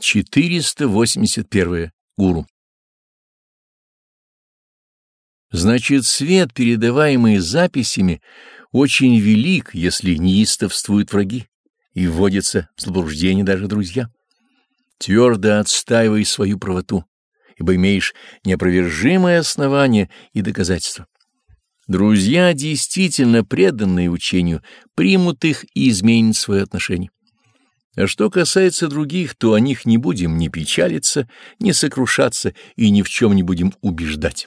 481. Гуру. Значит, свет, передаваемый записями, очень велик, если неистовствуют враги и вводятся в заблуждение даже друзья. Твердо отстаивай свою правоту, ибо имеешь неопровержимое основание и доказательства. Друзья, действительно преданные учению, примут их и изменят свое отношение. А что касается других, то о них не будем ни печалиться, ни сокрушаться и ни в чем не будем убеждать.